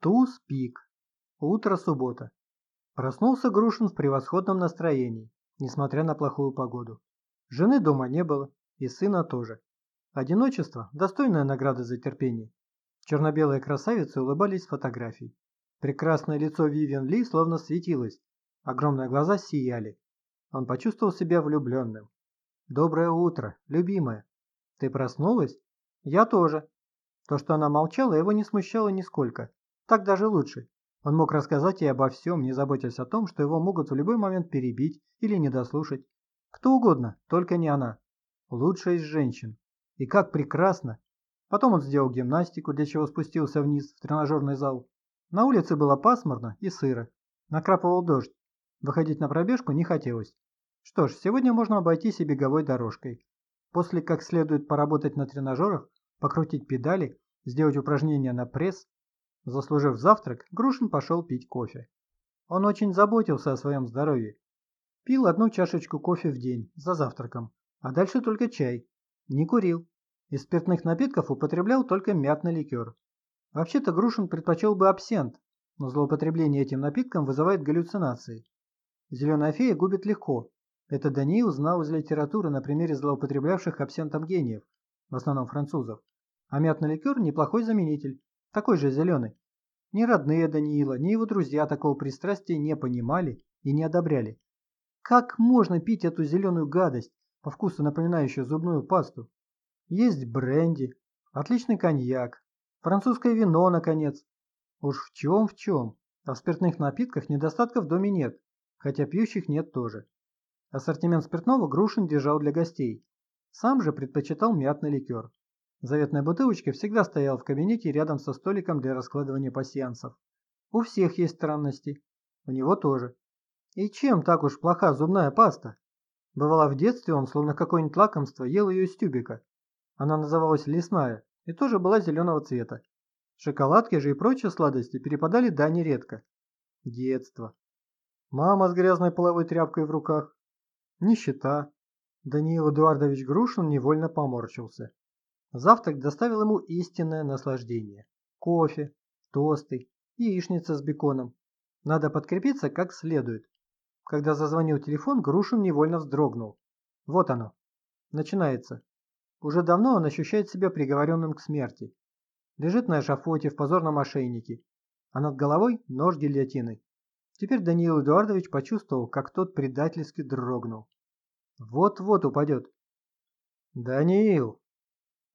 Туз пик. Утро суббота. Проснулся Грушин в превосходном настроении, несмотря на плохую погоду. Жены дома не было, и сына тоже. Одиночество – достойная награда за терпение. Черно-белые красавицы улыбались с фотографий. Прекрасное лицо Вивиан Ли словно светилось, огромные глаза сияли. Он почувствовал себя влюбленным. «Доброе утро, любимая. Ты проснулась?» «Я тоже». То, что она молчала, его не смущало нисколько. Так даже лучше. Он мог рассказать ей обо всем, не заботясь о том, что его могут в любой момент перебить или недослушать. Кто угодно, только не она. Лучшая из женщин. И как прекрасно! Потом он сделал гимнастику, для чего спустился вниз в тренажерный зал. На улице было пасмурно и сыро. Накрапывал дождь. Выходить на пробежку не хотелось. Что ж, сегодня можно обойтись и беговой дорожкой. После как следует поработать на тренажерах, покрутить педали, сделать упражнения на пресс, заслужив завтрак, Грушин пошел пить кофе. Он очень заботился о своем здоровье. Пил одну чашечку кофе в день, за завтраком, а дальше только чай. Не курил. Из спиртных напитков употреблял только мятный ликер. Вообще-то Грушин предпочел бы абсент, но злоупотребление этим напитком вызывает галлюцинации. Зеленая фея губит легко. Это Даниил узнал из литературы на примере злоупотреблявших абсентом гениев, в основном французов. А мятный ликер – неплохой заменитель, такой же зеленый. Ни родные Даниила, ни его друзья такого пристрастия не понимали и не одобряли. Как можно пить эту зеленую гадость, по вкусу напоминающую зубную пасту. Есть бренди, отличный коньяк, французское вино, наконец. Уж в чем в чем, а в спиртных напитках недостатков в доме нет, хотя пьющих нет тоже. Ассортимент спиртного Грушин держал для гостей. Сам же предпочитал мятный ликер. Заветная бутылочка всегда стояла в кабинете рядом со столиком для раскладывания пасьянсов. У всех есть странности. У него тоже. И чем так уж плоха зубная паста? Бывало, в детстве он, словно какое-нибудь лакомство, ел ее из тюбика. Она называлась лесная и тоже была зеленого цвета. Шоколадки же и прочие сладости перепадали да нередко. Детство. Мама с грязной половой тряпкой в руках. Нищета. Даниил Эдуардович Грушин невольно поморщился. Завтрак доставил ему истинное наслаждение. Кофе, тосты, яичница с беконом. Надо подкрепиться как следует. Когда зазвонил телефон, Грушин невольно вздрогнул. Вот оно. Начинается. Уже давно он ощущает себя приговоренным к смерти. Лежит на эшафоте в позорном ошейнике, а над головой нож гильотины. Теперь Даниил Эдуардович почувствовал, как тот предательски дрогнул. Вот-вот упадет. «Даниил,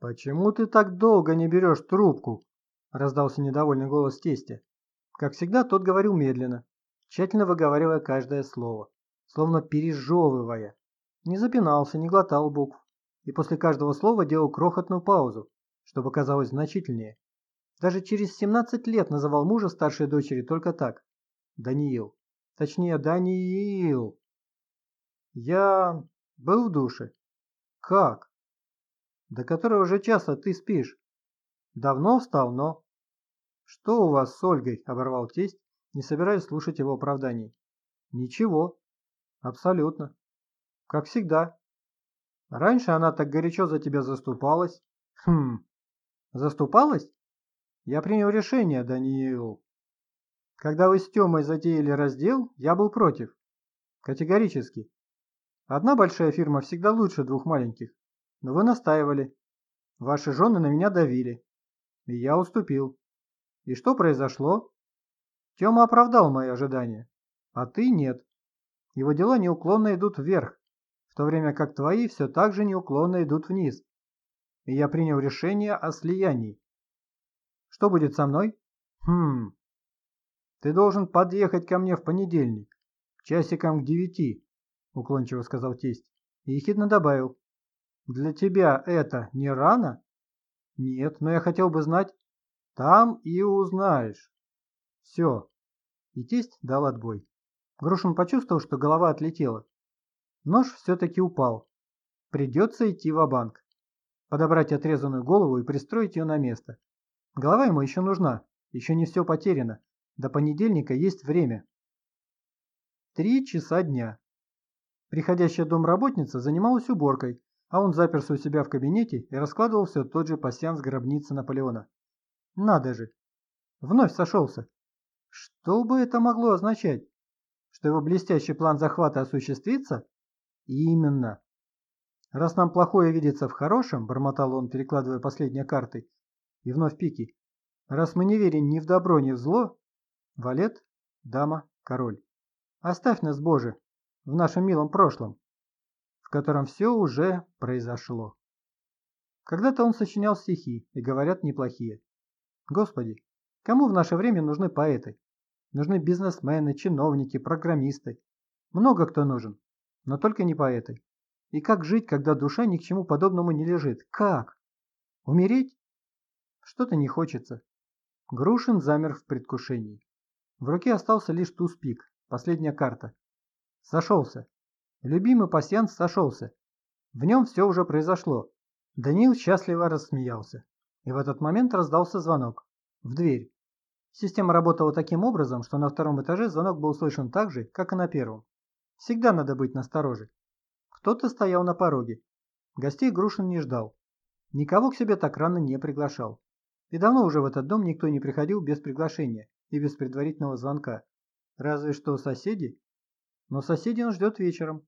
почему ты так долго не берешь трубку?» раздался недовольный голос тестя. Как всегда, тот говорил медленно, тщательно выговаривая каждое слово, словно пережевывая. Не запинался, не глотал букв, и после каждого слова делал крохотную паузу, чтобы казалось значительнее. Даже через 17 лет называл мужа старшей дочери только так. Даниил. Точнее, Даниил. Я был в душе. Как? До которого уже часа ты спишь? Давно встал, но... Что у вас с Ольгой? Оборвал тесть, не собираясь слушать его оправданий. Ничего. Абсолютно. Как всегда. Раньше она так горячо за тебя заступалась. Хм. Заступалась? Я принял решение, Даниил. Когда вы с Тёмой затеяли раздел, я был против. Категорически. Одна большая фирма всегда лучше двух маленьких. Но вы настаивали. Ваши жены на меня давили. И я уступил. И что произошло? Тёма оправдал мои ожидания, а ты нет. Его дела неуклонно идут вверх, в то время как твои все так же неуклонно идут вниз. И я принял решение о слиянии. Что будет со мной? Хм. Ты должен подъехать ко мне в понедельник, часиком к девяти, уклончиво сказал тесть. И ехидно добавил. Для тебя это не рано? Нет, но я хотел бы знать. Там и узнаешь. Все. И тесть дал отбой. Грушин почувствовал, что голова отлетела. Нож все-таки упал. Придется идти в банк Подобрать отрезанную голову и пристроить ее на место. Голова ему еще нужна. Еще не все потеряно. До понедельника есть время. Три часа дня. Приходящая домработница занималась уборкой, а он заперся у себя в кабинете и раскладывал все тот же пасьян с гробницы Наполеона. Надо же, Вновь сошелся. Что бы это могло означать? Что его блестящий план захвата осуществится? Именно. Раз нам плохое видится в хорошем, бормотал он, перекладывая последние карты, и вновь пики. Раз мы не верим ни в добро, ни в зло, валет, дама, король. Оставь нас, Боже, в нашем милом прошлом, котором все уже произошло. Когда-то он сочинял стихи, и говорят неплохие. Господи, кому в наше время нужны поэты? Нужны бизнесмены, чиновники, программисты. Много кто нужен, но только не поэты. И как жить, когда душа ни к чему подобному не лежит? Как? Умереть? Что-то не хочется. Грушин замер в предвкушении. В руке остался лишь туз-пик, последняя карта. Сошелся. Любимый пасьянс сошелся. В нем все уже произошло. Даниил счастливо рассмеялся. И в этот момент раздался звонок. В дверь. Система работала таким образом, что на втором этаже звонок был слышен так же, как и на первом. Всегда надо быть настороже. Кто-то стоял на пороге. Гостей Грушин не ждал. Никого к себе так рано не приглашал. И давно уже в этот дом никто не приходил без приглашения и без предварительного звонка. Разве что соседи. Но соседей он ждет вечером.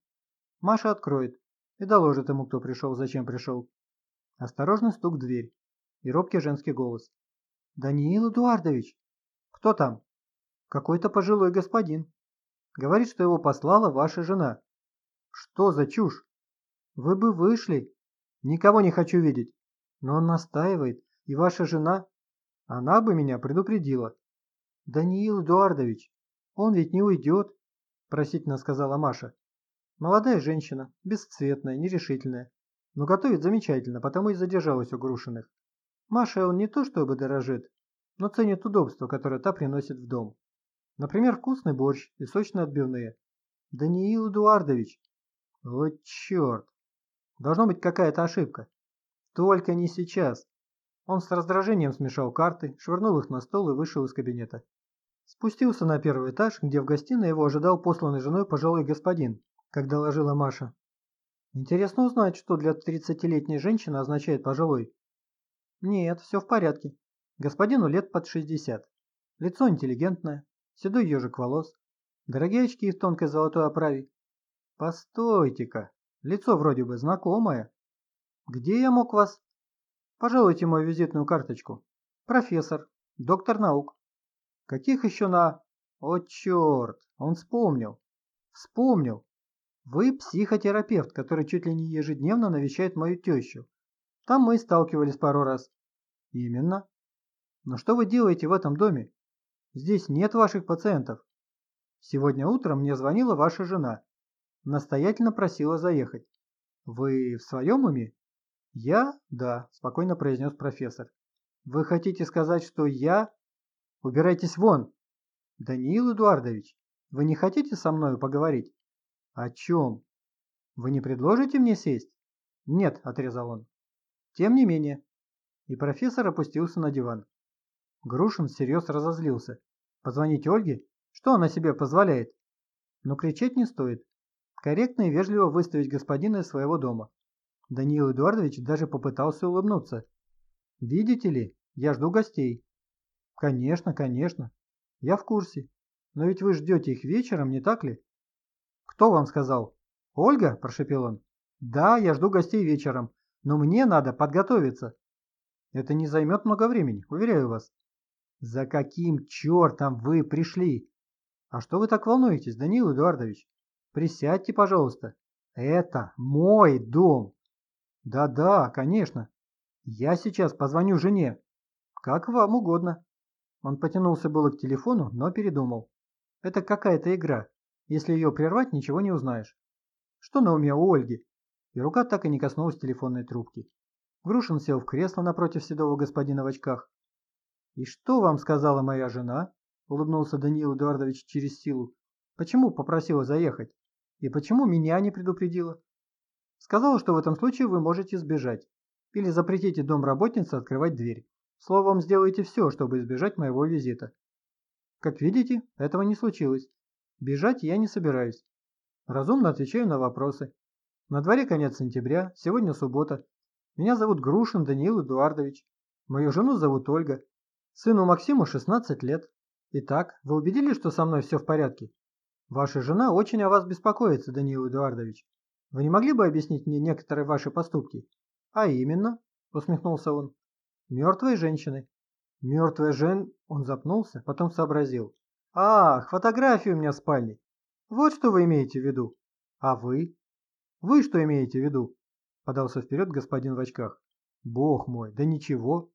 Маша откроет и доложит ему, кто пришел, зачем пришел. Осторожный стук в дверь и робкий женский голос. «Даниил Эдуардович!» «Кто там?» «Какой-то пожилой господин. Говорит, что его послала ваша жена». «Что за чушь?» «Вы бы вышли. Никого не хочу видеть». Но он настаивает. И ваша жена? Она бы меня предупредила. Даниил Эдуардович, он ведь не уйдет, просительно сказала Маша. Молодая женщина, бесцветная, нерешительная, но готовит замечательно, потому и задержалась у Грушиных. Маша он не то чтобы дорожит, но ценит удобство, которое та приносит в дом. Например, вкусный борщ и сочные отбивные. Даниил Эдуардович. Вот черт. Должно быть какая-то ошибка. Только не сейчас. Он с раздражением смешал карты, швырнул их на стол и вышел из кабинета. Спустился на первый этаж, где в гостиной его ожидал посланный женой пожилой господин, как доложила Маша. Интересно узнать, что для тридцатилетней женщины означает пожилой. Нет, все в порядке. Господину лет под 60. Лицо интеллигентное, седой ежик волос, дорогие очки в тонкой золотой оправе. Постойте-ка, лицо вроде бы знакомое. Где я мог вас... Пожалуйте мою визитную карточку. Профессор, доктор наук. Каких еще на... О, черт, он вспомнил. Вспомнил. Вы психотерапевт, который чуть ли не ежедневно навещает мою тещу. Там мы и сталкивались пару раз. Именно. Но что вы делаете в этом доме? Здесь нет ваших пациентов. Сегодня утром мне звонила ваша жена. Настоятельно просила заехать. Вы в своем уме? «Я? Да», – спокойно произнес профессор. «Вы хотите сказать, что я? Убирайтесь вон!» «Даниил Эдуардович, вы не хотите со мною поговорить?» «О чем? Вы не предложите мне сесть?» «Нет», – отрезал он. «Тем не менее». И профессор опустился на диван. Грушин всерьез разозлился. «Позвонить Ольге? Что она себе позволяет?» Но кричать не стоит. Корректно и вежливо выставить господина из своего дома. Даниил Эдуардович даже попытался улыбнуться. «Видите ли, я жду гостей». «Конечно, конечно. Я в курсе. Но ведь вы ждете их вечером, не так ли?» «Кто вам сказал?» «Ольга?» – прошепел он. «Да, я жду гостей вечером, но мне надо подготовиться». «Это не займет много времени, уверяю вас». «За каким чертом вы пришли?» «А что вы так волнуетесь, Даниил Эдуардович? Присядьте, пожалуйста. Это мой дом!» Да-да, конечно. Я сейчас позвоню жене. Как вам угодно. Он потянулся было к телефону, но передумал. Это какая-то игра. Если ее прервать, ничего не узнаешь. Что на уме у Ольги? И рука так и не коснулась телефонной трубки. Грушин сел в кресло напротив седого господина в очках. «И что вам сказала моя жена?» – улыбнулся Даниил Эдуардович через силу. «Почему попросила заехать? И почему меня не предупредила?» Сказала, что в этом случае вы можете сбежать. Или запретите домработнице открывать дверь. Словом, сделайте все, чтобы избежать моего визита. Как видите, этого не случилось. Бежать я не собираюсь. Разумно отвечаю на вопросы. На дворе конец сентября, сегодня суббота. Меня зовут Грушин Даниил Эдуардович. Мою жену зовут Ольга. Сыну Максиму 16 лет. Итак, вы убедились, что со мной все в порядке? Ваша жена очень о вас беспокоится, Даниил Эдуардович. Вы не могли бы объяснить мне некоторые ваши поступки? А именно, усмехнулся он, мертвой женщины. Мертвая жен... Он запнулся, потом сообразил. Ах, фотографии у меня в. Вот что вы имеете в виду. А вы? Вы что имеете в виду? Подался вперед господин в очках. Бог мой, да ничего.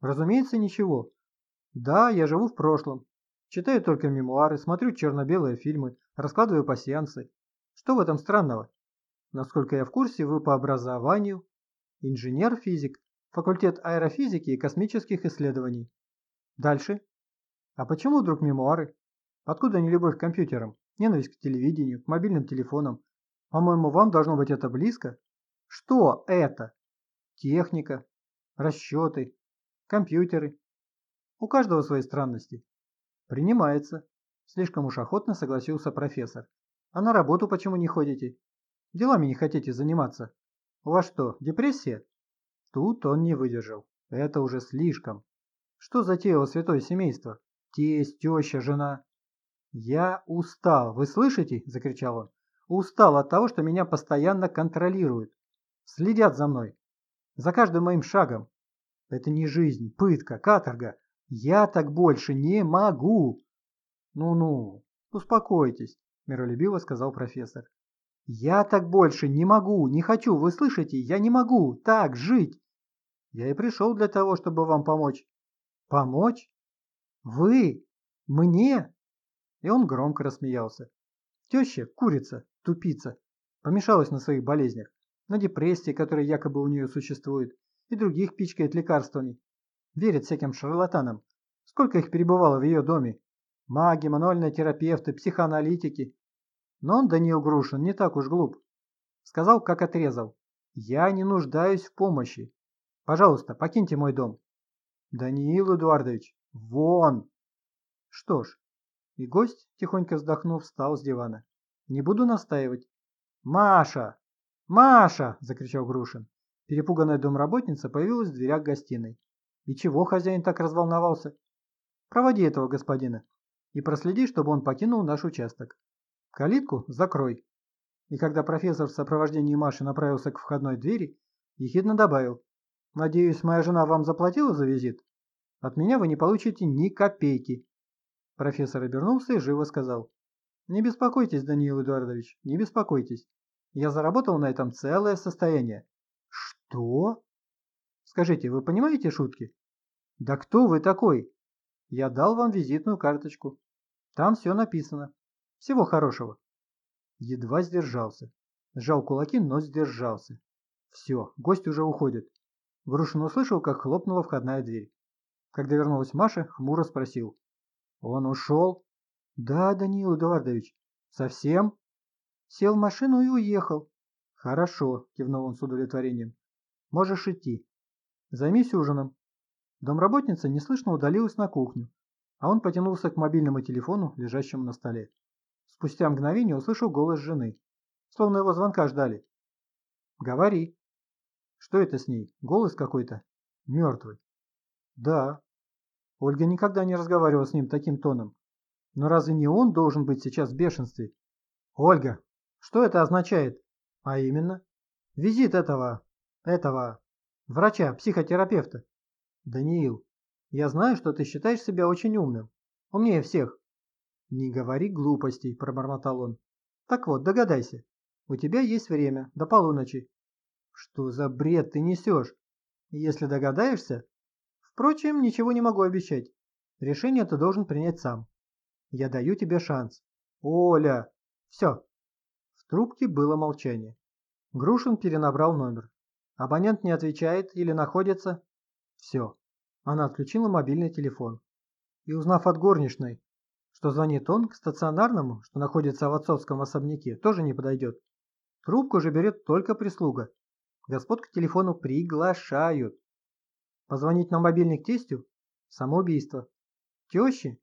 Разумеется, ничего. Да, я живу в прошлом. Читаю только мемуары, смотрю черно-белые фильмы, раскладываю пасьянсы. Что в этом странного? Насколько я в курсе, вы по образованию инженер-физик, факультет аэрофизики и космических исследований. Дальше. А почему вдруг мемуары? Откуда не любовь к компьютерам, ненависть к телевидению, к мобильным телефонам? По-моему, вам должно быть это близко. Что это? Техника, расчеты, компьютеры. У каждого свои странности. Принимается. Слишком уж охотно согласился профессор. А на работу почему не ходите? Делами не хотите заниматься? У вас что, депрессия? Тут он не выдержал. Это уже слишком. Что затеяло святое семейство? Тесть, теща, жена. «Я устал, вы слышите?» – закричал он. «Устал от того, что меня постоянно контролируют. Следят за мной. За каждым моим шагом. Это не жизнь, пытка, каторга. Я так больше не могу!» «Ну-ну, успокойтесь», – миролюбиво сказал профессор. «Я так больше не могу, не хочу, вы слышите? Я не могу так жить!» «Я и пришел для того, чтобы вам помочь». «Помочь? Вы? Мне?» И он громко рассмеялся. Теща, курица, тупица, помешалась на своих болезнях, на депрессии, которая якобы у нее существует, и других пичкает лекарствами. Верит всяким шарлатанам. Сколько их перебывало в ее доме? Маги, мануальные терапевты, психоаналитики. Но он, Даниил Грушин, не так уж глуп. Сказал, как отрезал. Я не нуждаюсь в помощи. Пожалуйста, покиньте мой дом. Даниил Эдуардович, вон! Что ж, и гость, тихонько вздохнув, встал с дивана. «Не буду настаивать». «Маша! Маша!» – закричал Грушин. Перепуганная домработница появилась в дверях гостиной. «И чего хозяин так разволновался?» «Проводи этого господина и проследи, чтобы он покинул наш участок. Калитку закрой». И когда профессор в сопровождении Маши направился к входной двери, ехидно добавил. «Надеюсь, моя жена вам заплатила за визит? От меня вы не получите ни копейки». Профессор обернулся и живо сказал. «Не беспокойтесь, Даниил Эдуардович, не беспокойтесь. Я заработал на этом целое состояние». «Что?» «Скажите, вы понимаете шутки?» «Да кто вы такой?» «Я дал вам визитную карточку. Там все написано. Всего хорошего». Едва сдержался. Сжал кулаки, но сдержался. Все, гость уже уходит. Грушин услышал, как хлопнула входная дверь. Когда вернулась Маша, хмуро спросил. Он ушел? Да, Даниил Эдуардович. Совсем? Сел в машину и уехал. Хорошо, кивнул он с удовлетворением. Можешь идти. Займись ужином. Домработница неслышно удалилась на кухню, а он потянулся к мобильному телефону, лежащему на столе. Спустя мгновение услышал голос жены, словно его звонка ждали. «Говори». «Что это с ней? Голос какой-то? Мертвый». «Да, Ольга никогда не разговаривала с ним таким тоном. Но разве не он должен быть сейчас в бешенстве? Ольга, что это означает? А именно? Визит этого, этого, врача, психотерапевта. Даниил, я знаю, что ты считаешь себя очень умным. Умнее всех. Не говори глупостей, пробормотал он. Так вот, догадайся. У тебя есть время, до полуночи. Что за бред ты несешь? Если догадаешься, Впрочем, ничего не могу обещать. Решение ты должен принять сам. Я даю тебе шанс. Оля! Все. В трубке было молчание. Грушин перенабрал номер. Абонент не отвечает или находится... Все. Она отключила мобильный телефон. И узнав от горничной, что звонит он к стационарному, что находится в отцовском особняке, тоже не подойдет. Трубку же берет только прислуга. Господ к телефону приглашают. Позвонить на мобильник тестю? Самоубийство. Теще?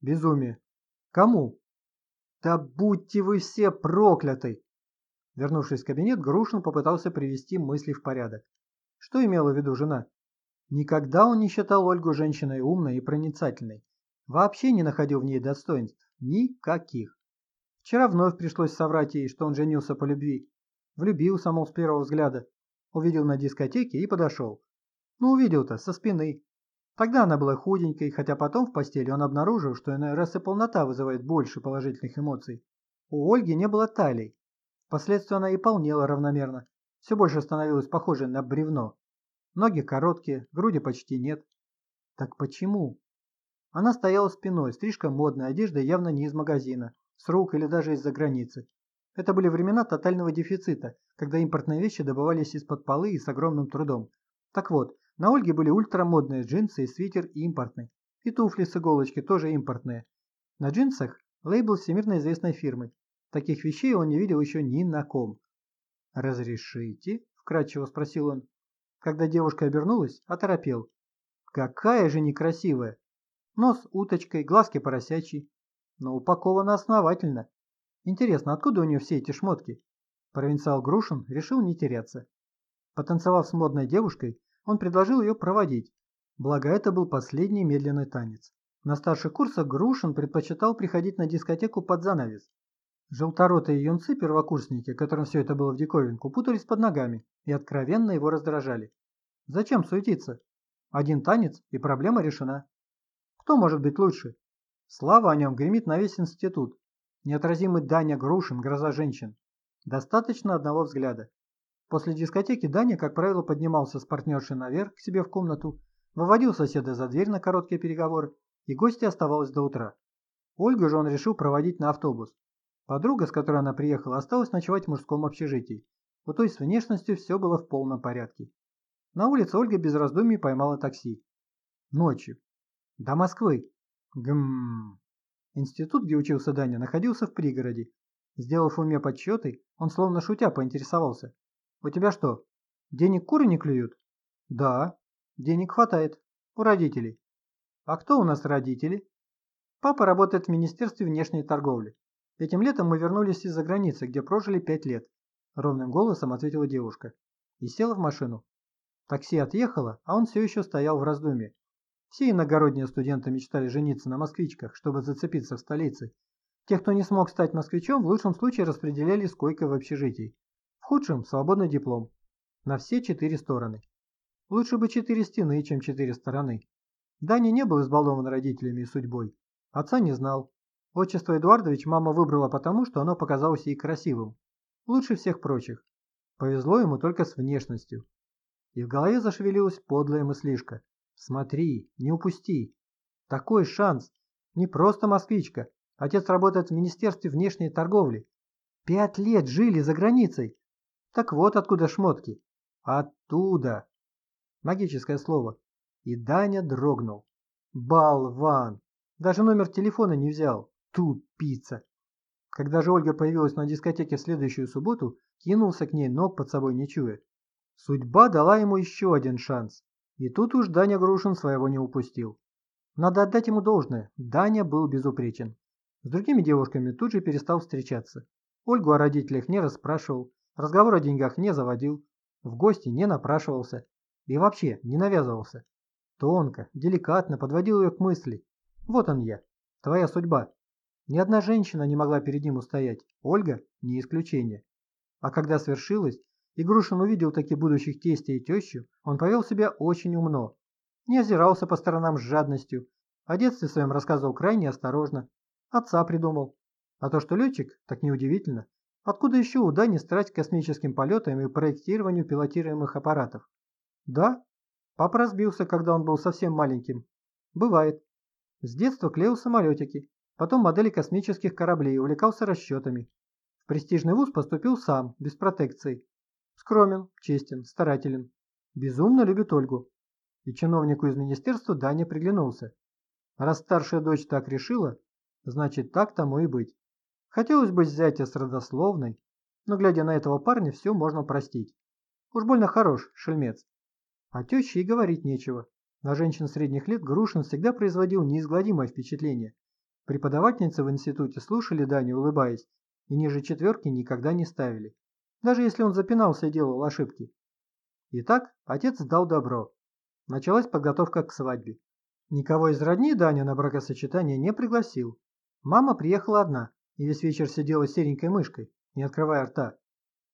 Безумие. Кому? Да будьте вы все прокляты! Вернувшись в кабинет, Грушин попытался привести мысли в порядок. Что имела в виду жена? Никогда он не считал Ольгу женщиной умной и проницательной. Вообще не находил в ней достоинств. Никаких. Вчера вновь пришлось соврать ей, что он женился по любви. Влюбился, мол, с первого взгляда. Увидел на дискотеке и подошел. Ну, увидел-то, со спины. Тогда она была худенькой, хотя потом в постели он обнаружил, что иной раз и полнота вызывает больше положительных эмоций. У Ольги не было талии. Впоследствии она и полнела равномерно. Все больше становилась похожей на бревно. Ноги короткие, груди почти нет. Так почему? Она стояла спиной, стрижка модная, одежда явно не из магазина, с рук или даже из-за границы. Это были времена тотального дефицита, когда импортные вещи добывались из-под полы и с огромным трудом. Так вот, на Ольге были ультрамодные джинсы и свитер импортный. И туфли с иголочки тоже импортные. На джинсах лейбл всемирно известной фирмы. Таких вещей он не видел еще ни на ком. «Разрешите?» – вкратчиво спросил он. Когда девушка обернулась, оторопел. «Какая же некрасивая! Нос уточкой, глазки поросячьи, но упакована основательно. Интересно, откуда у нее все эти шмотки?» Провинциал Грушин решил не теряться. Потанцевав с модной девушкой, он предложил ее проводить, благо это был последний медленный танец. На старших курсах Грушин предпочитал приходить на дискотеку под занавес. Желторотые юнцы-первокурсники, которым все это было в диковинку, путались под ногами и откровенно его раздражали. Зачем суетиться? Один танец, и проблема решена. Кто может быть лучше? Слава о нем гремит на весь институт. Неотразимый Даня Грушин, гроза женщин. Достаточно одного взгляда. После дискотеки Даня, как правило, поднимался с партнершей наверх к себе в комнату, выводил соседа за дверь на короткие переговоры, и гости оставалось до утра. Ольгу же он решил проводить на автобус. Подруга, с которой она приехала, осталась ночевать в мужском общежитии. У той с внешностью все было в полном порядке. На улице Ольга без раздумий поймала такси. Ночью. До Москвы. Гм. Институт, где учился Даня, находился в пригороде. Сделав уме подсчеты, он словно шутя поинтересовался. «У тебя что, денег куры не клюют?» «Да, денег хватает. У родителей». «А кто у нас родители?» «Папа работает в Министерстве внешней торговли. Этим летом мы вернулись из-за границы, где прожили пять лет. Ровным голосом ответила девушка. И села в машину. Такси отъехало, а он все еще стоял в раздумье. Все иногородние студенты мечтали жениться на москвичках, чтобы зацепиться в столице. Тех, кто не смог стать москвичом, в лучшем случае распределяли с койкой в общежитии. В худшем – свободный диплом. На все четыре стороны. Лучше бы четыре стены, чем четыре стороны. Даня не был избалован родителями и судьбой. Отца не знал, Отчество Эдуардович мама выбрала потому, что оно показалось ей красивым. Лучше всех прочих. Повезло ему только с внешностью. И в голове зашевелилась подлая мыслишка. Смотри, не упусти. Такой шанс. Не просто москвичка. Отец работает в Министерстве внешней торговли. Пять лет жили за границей. Так вот откуда шмотки. Оттуда. Магическое слово. И Даня дрогнул. Болван. Даже номер телефона не взял. Тупица. Когда же Ольга появилась на дискотеке в следующую субботу, кинулся к ней, ног под собой не чуя. Судьба дала ему еще один шанс. И тут уж Даня Грушин своего не упустил. Надо отдать ему должное, Даня был безупречен. С другими девушками тут же перестал встречаться. Ольгу о родителях не расспрашивал, разговор о деньгах не заводил, в гости не напрашивался и вообще не навязывался. Тонко, деликатно подводил ее к мысли. Вот он я, твоя судьба. Ни одна женщина не могла перед ним устоять, Ольга не исключение. А когда свершилось, и Грушин увидел таки будущих тестя и тещу, он повел себя очень умно. Не озирался по сторонам с жадностью, о детстве своем рассказывал крайне осторожно. Отца придумал. А то, что летчик, так неудивительно. Откуда еще у Дани страсть космическим полетам и проектированию пилотируемых аппаратов? Да, папа разбился, когда он был совсем маленьким. Бывает. С детства клеил самолетики, Потом модели космических кораблей, увлекался расчетами. В престижный вуз поступил сам, без протекции. Скромен, честен, старателен. Безумно любит Ольгу. И чиновнику из министерства Даня приглянулся. Раз старшая дочь так решила, значит так тому и быть. Хотелось бы зятя с родословной, но глядя на этого парня, все можно простить. Уж больно хорош, шельмец. А теще и говорить нечего. На женщин средних лет Грушин всегда производил неизгладимое впечатление. Преподавательницы в институте слушали Даню, улыбаясь, и ниже четверки никогда не ставили, даже если он запинался и делал ошибки. Итак, отец дал добро. началась подготовка к свадьбе. Никого из родни Даня на бракосочетание не пригласил. Мама приехала одна и весь вечер сидела серенькой мышкой, не открывая рта.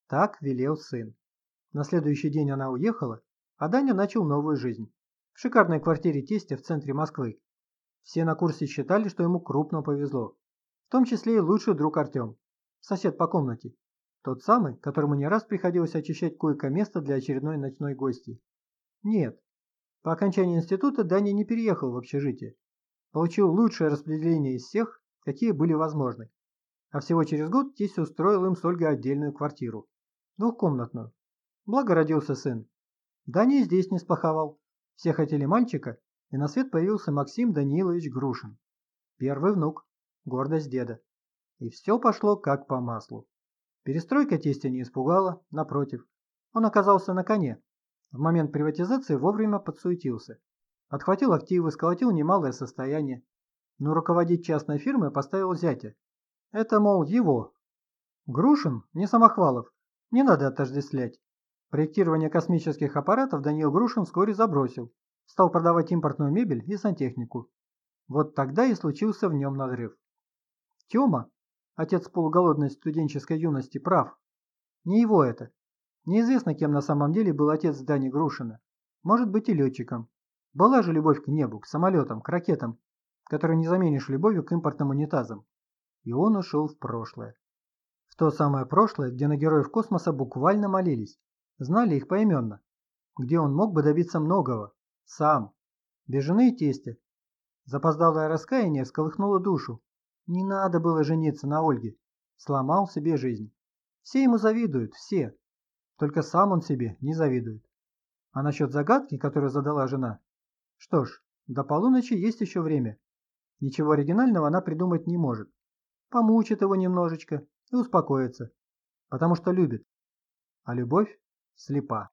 Так велел сын. На следующий день она уехала, а Даня начал новую жизнь. В шикарной квартире тестя в центре Москвы. Все на курсе считали, что ему крупно повезло. В том числе и лучший друг Артем, сосед по комнате. Тот самый, которому не раз приходилось очищать койко-место для очередной ночной гости. Нет, по окончании института Даня не переехал в общежитие. Получил лучшее распределение из всех, какие были возможны. А всего через год тесть устроил им с Ольгой отдельную квартиру. Двухкомнатную. Благо родился сын. Даня и здесь не сплоховал. Все хотели мальчика, и на свет появился Максим Данилович Грушин. Первый внук. Гордость деда. И все пошло как по маслу. Перестройка тестя не испугала, напротив. Он оказался на коне, в момент приватизации вовремя подсуетился. Отхватил активы, сколотил немалое состояние. Но руководить частной фирмой поставил зятя. Это, мол, его. Грушин, не Самохвалов, не надо отождествлять. Проектирование космических аппаратов Даниил Грушин вскоре забросил. Стал продавать импортную мебель и сантехнику. Вот тогда и случился в нем надрыв. Тёма, отец полуголодной студенческой юности, прав. Не его это. Неизвестно, кем на самом деле был отец Дани Грушина. Может быть и летчиком. Была же любовь к небу, к самолетам, к ракетам, которую не заменишь любовью к импортным унитазам. И он ушел в прошлое. В то самое прошлое, где на героев космоса буквально молились. Знали их поименно. Где он мог бы добиться многого. Сам. Без жены и тестя. Запоздалое раскаяние всколыхнуло душу. Не надо было жениться на Ольге. Сломал себе жизнь. Все ему завидуют, все. Только сам он себе не завидует. А насчет загадки, которую задала жена? Что ж, до полуночи есть еще время. Ничего оригинального она придумать не может. Помучит его немножечко и успокоится. Потому что любит. А любовь слепа.